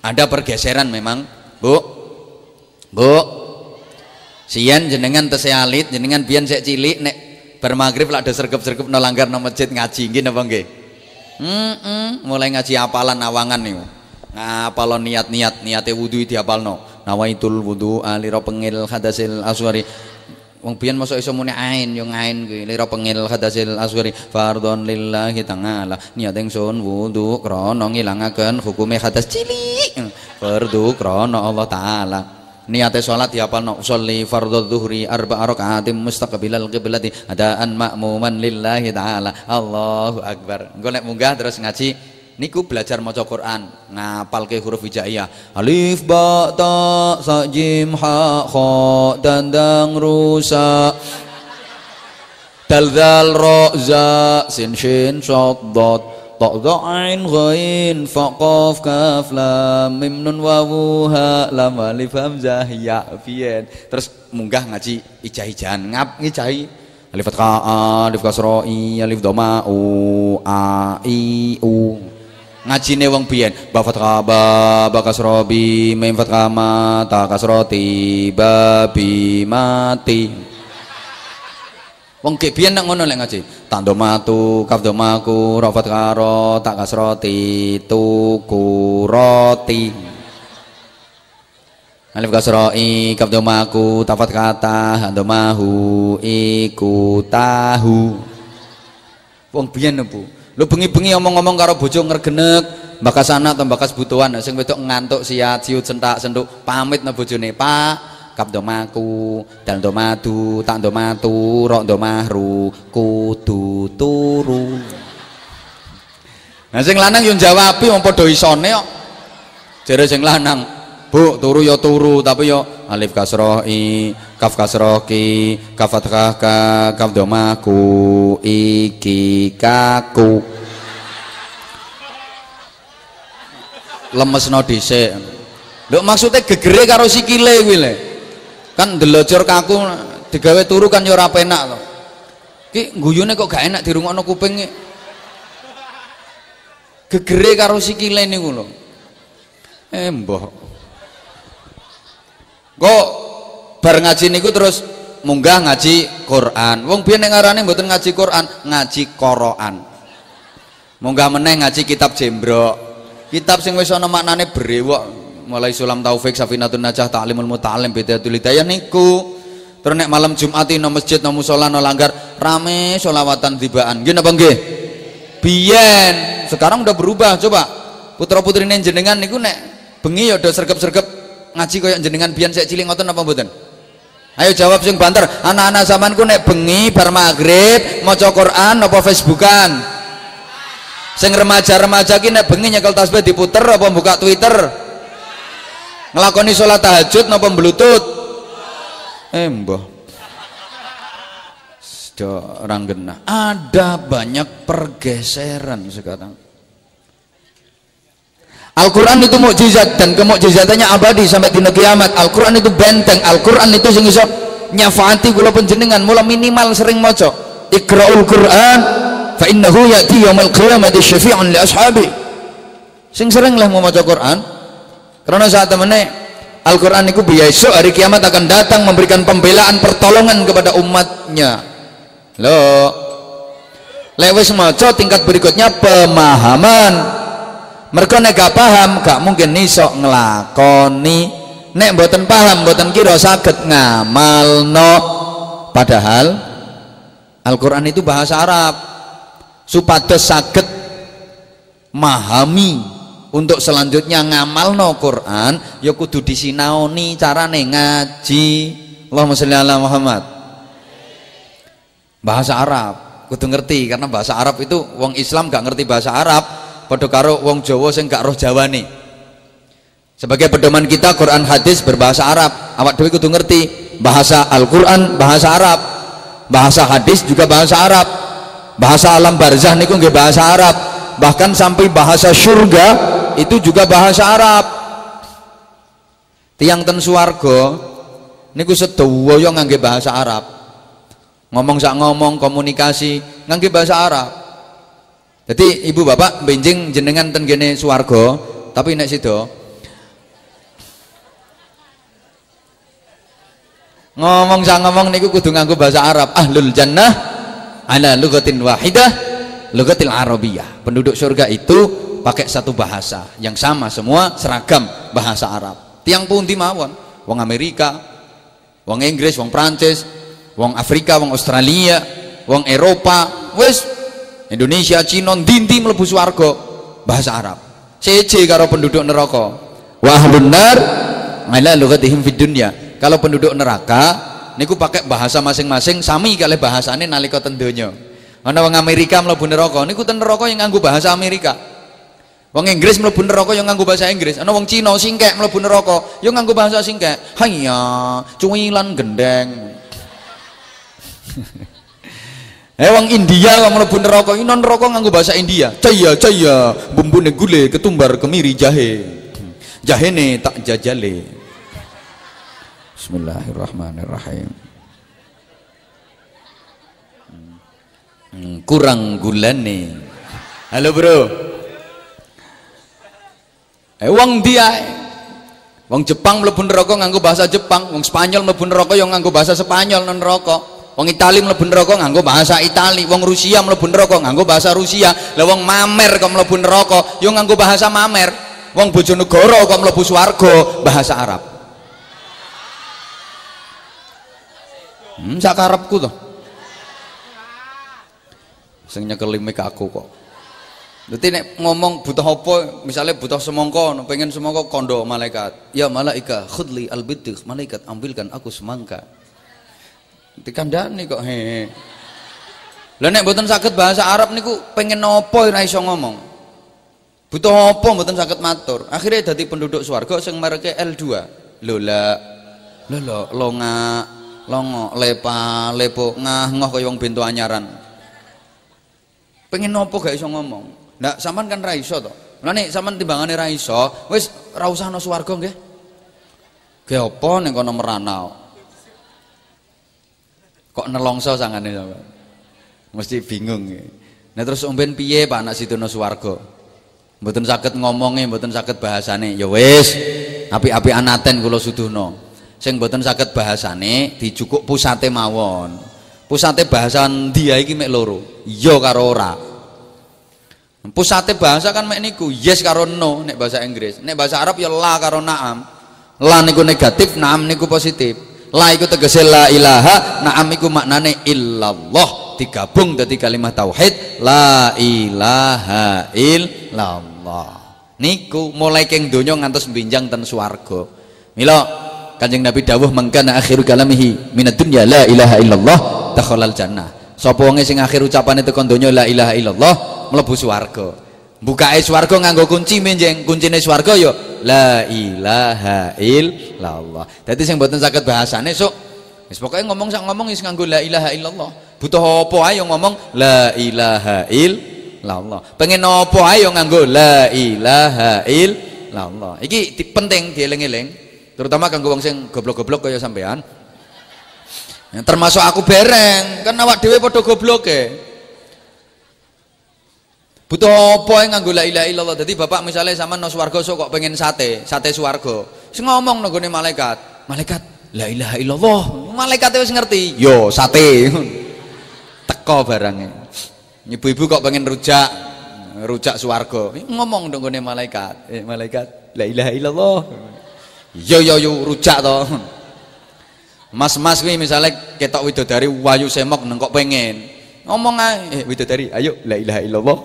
ada pergeseran memang bu. Bu. Sian jenengan tesih alit jenengan biyen sik cilik nek bar maghrib lak ada sergep-sergep no langgar no masjid ngaji nggih napa nggih? Mm -mm, mulai ngaji apalan awangan niku. Ngapalon niat-niat niate wudu diapalno. Nawaitul wudu alira pengil hadasil aswari Wong biyen mosok iso muni ain yo ngain kuwi. Lira pengil hadasil aswari fardhon lillahi ta'ala. Niat ingsun wudu krana ngilangaken hukume hadas cilik. Fardu krana Allah taala. Niate salat diapalno sholli fardhu dzuhri arba'a raka'atin mustaqbilal qiblati adaan ma'muman lillahi taala. Allahu akbar. Engko nek munggah terus ngaji niku belajar maca Quran ngapalke huruf hijaiyah. Alif ba ta sa jim ha kha dandang rusa dal dal ro za sin shin shad dad ta dha ain ghain fa qaf kaf lam mim nun wawu ha lam alif hamzah ya fiyen terus munggah ngaji ijah-ijahan ngap ngijahi alif fathah alif kasra i alif dhamma u a i u ngajine wong biyen ba fathah ba ba kasra bi mim fathah ma ta kasra ti ba bi mati. Wong ke biyen nak ngono lek ngaji tak do matu kaf do maku ra fathah ro tak kasra ti tu ku roti. Alif kasra i kaf do maku ta fathah ta do mahu iku tahu. Wong biyen Bu lu bengi-bengi omong-omong karo bojo ngregenek bakas anak atau bakas butuhan sing wedok ngantuk siat siut sentak senduk pamit na bojone pak. Kap do maku dal do madu tak do matu rok do mahru kudu turu. Nah sing lanang yo jawabi wong padha isone kok. Jare sing lanang bu turu yo turu tapi yo alif kasroh i kaf kasroh ki kaf fathah ka kaf domaku iki kaku. Lemes no dhisik. Lho maksudnya gegere karo sikile kuwi le. Kan delojor kaku digawe turu kan yo ora penak to. Ki guyune kok gak enak dirungokno kuping gegere karo sikile niku lho. Eh mbah kok bar ngaji niku terus munggah ngaji Quran. Wong biyen nek ngarane mboten ngaji Quran ngaji Qur'an munggah meneh ngaji kitab jembrok. Kitab sing wis ana maknane brewok. Mulai sulam taufik safinatun najah ta'limul muta'alim bidayatul hidayah niku. Terus nek malam Jumat no masjid no musola no langgar rame solawatan tibaan gini apa nggih? Biyen. Sekarang udah berubah coba. Putra putri jenengan niku nek bengi ya udah sergep-sergep ngaji koyo jenengan. Biyen sik cilik ngoten apa mboten Ayo jawab sing banter. Anak-anak zamanku nek bengi bar maghrib maca Quran apa Facebookan? Sing remaja-remaja ki nek bengi nyekel tasbih diputer apa buka Twitter? Ngelakoni sholat tahajud napa bluetooth? Eh mbah. orang genah. Ada banyak pergeseran sekarang. Al-Quran itu mukjizat dan kemukjizatannya abadi sampai di kiamat. Al-Quran itu benteng Al-Quran itu sing iso nyafaati kula panjenengan mula minimal sering maca Iqra'ul Quran fa innahu ya'ti yaumil qiyamati syafi'an li ashabi. Sing sering lah mau maca Quran. Karena saat temene Al-Quran itu besok hari kiamat akan datang memberikan pembelaan pertolongan kepada umatnya. Loh. Lewat maca tingkat berikutnya pemahaman mereka nek gak paham gak mungkin iso ngelakoni. Nek mboten paham mboten kira saged ngamalno. Padahal Al-Qur'an itu bahasa Arab. Supados saged memahami untuk selanjutnya ngamalno Quran ya kudu disinaoni carane ngaji. Allahumma sholli ala Muhammad. Bahasa Arab kudu ngerti karena bahasa Arab itu wong Islam gak ngerti bahasa Arab padha karo wong Jawa sing gak roh Jawane sebagai pedoman kita Quran hadis berbahasa Arab. Awak dhewe kudu ngerti bahasa Al-Quran bahasa Arab. Bahasa hadis juga bahasa Arab. Bahasa alam barzah niku nggih bahasa Arab. Bahkan sampai bahasa surga itu juga bahasa Arab. Tiang ten suwarga niku sedaya ngangge bahasa Arab. Ngomong sak ngomong komunikasi ngangge bahasa Arab jadi ibu bapak benjing jenengan tengene suwargo tapi nek sido. Ngomong sang ngomong niku kudu nganggo bahasa Arab. Ahlul jannah ala lugatin wahidah lugatil arabiyah. Penduduk surga itu pakai satu bahasa yang sama semua seragam bahasa Arab. Tiang pun mawon? Wong Amerika wong Inggris wong Prancis wong Afrika wong Australia wong Eropa. Wes Indonesia Cina dinti mlebu swarga bahasa Arab seje karo penduduk neraka wa ahlun nar ala lugatihim fid dunya kalau penduduk neraka niku pakai bahasa masing-masing sami kali bahasane nalika ten donya ana wong Amerika mlebu neraka niku ten neraka yang nganggo bahasa Amerika Wong Inggris mlebu neraka yang nganggo bahasa Inggris. Ana wong Cina singkek mlebu neraka yang nganggo bahasa singkek. Hayya, cuwilan gendeng. eh wong India wong mlebu neraka, ini neraka nganggo bahasa India. Caya caya, bumbune gule, ketumbar, kemiri, jahe. Jahene tak jajale. Bismillahirrahmanirrahim. Hmm, kurang gulane. Halo bro. Eh wong dia Wong Jepang mlebu neraka nganggo bahasa Jepang, wong Spanyol mlebu neraka yang nganggo bahasa Spanyol nang neraka. Wong Itali mlebu neraka nganggo bahasa Itali, wong Rusia mlebu neraka nganggo bahasa Rusia. Lah wong Mamer kok mlebu neraka yo nganggo bahasa Mamer. Wong Bojonegoro kok mlebu swarga bahasa Arab. Hmm, sakarepku to. Sing nyekeli mik aku kok. Nanti nek ngomong butuh apa, misalnya butuh semongko, pengen semongko kondo malaikat. Ya malaika, khudli al malaikat ambilkan aku semangka. Dikandani kok he. Lah nek mboten saged bahasa Arab niku pengen nopo ora iso ngomong. Butuh apa mboten saged matur. Akhirnya dadi penduduk swarga sing mereke L2. Lola. Lolo, longa, longo, lepa, lepo, ngah, ngoh kaya wong bento anyaran. Pengen nopo gak iso ngomong. Ndak sampean kan ra iso to. Mulane sampean timbangane ra iso, wis ra usah ana swarga nggih. Ge apa ning kono meranau. Kok nelongso sangane sampean. Mesti bingung nggih. Nah terus umben piye Pak anak situno swarga? Mboten saged ngomonge, mboten saged bahasane. Ya wis, api-api anaten kula suduhno. Sing mboten saged bahasane dicukuk pusate mawon. Pusate bahasa dia iki mek loro. Iya karo ora. Pusate bahasa kan mek niku yes karo no nek bahasa Inggris. Nek bahasa Arab ya la karo naam. La niku negatif, naam niku positif. La iku tegese la ilaha, naam iku maknane illallah. Digabung dadi kalimat tauhid, la ilaha illallah. Niku mulai keng donya ngantos binjang ten swarga. Mila Kanjeng Nabi dawuh mangkana akhiru kalamihi minad dunya la ilaha illallah dakhalal jannah. Sapa wonge sing akhir ucapane tekan donya la ilaha illallah mlebu swarga. Bukae swarga nganggo kunci menjeng, kuncine swarga ya la ilaha illallah. Dadi sing mboten saged bahasane sok wis pokoke ngomong sak ngomong wis nganggo la ilaha illallah. Butuh apa ae ngomong la ilaha illallah. Pengen apa ae nganggo la ilaha illallah. Iki penting dieling-eling, terutama kanggo wong sing goblok-goblok kaya sampean. Termasuk aku bereng, kan awak dhewe padha gobloke butuh apa yang nganggo la ilaha illallah? Jadi bapak misalnya sama no swarga kok pengen sate sate swarga. Sing ngomong nggone malaikat malaikat la ilaha illallah. Malaikat wis ngerti yo sate. Teko barangnya. Ibu-ibu kok pengen rujak rujak swarga. Ngomong nggone malaikat eh, malaikat la ilaha illallah. Yo yo yo rujak to. Mas-mas kuwi misalnya ketok widodari wayu semok neng kok pengen ngomong aja. Eh bidadari ayo la ilaha illallah.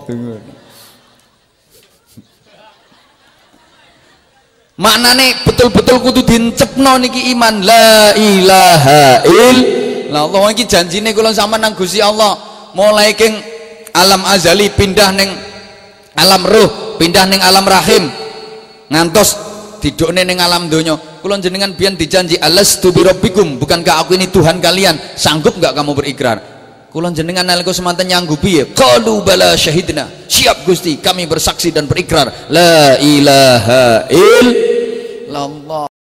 Maknane betul-betul kudu dincepno niki iman. La ilaha illallah. Iki janjine kula sama nang Gusti Allah. Mulai keng alam azali pindah neng alam ruh pindah neng alam rahim. Ngantos tidukne neng alam donya. Kula jenengan biyen dijanji alastu birabbikum bukankah aku ini Tuhan kalian? Sanggup nggak kamu berikrar Kulon jenengan nalika semanten nyanggupi ya. Qalu bala syahidna. Siap Gusti, kami bersaksi dan berikrar la ilaha illallah.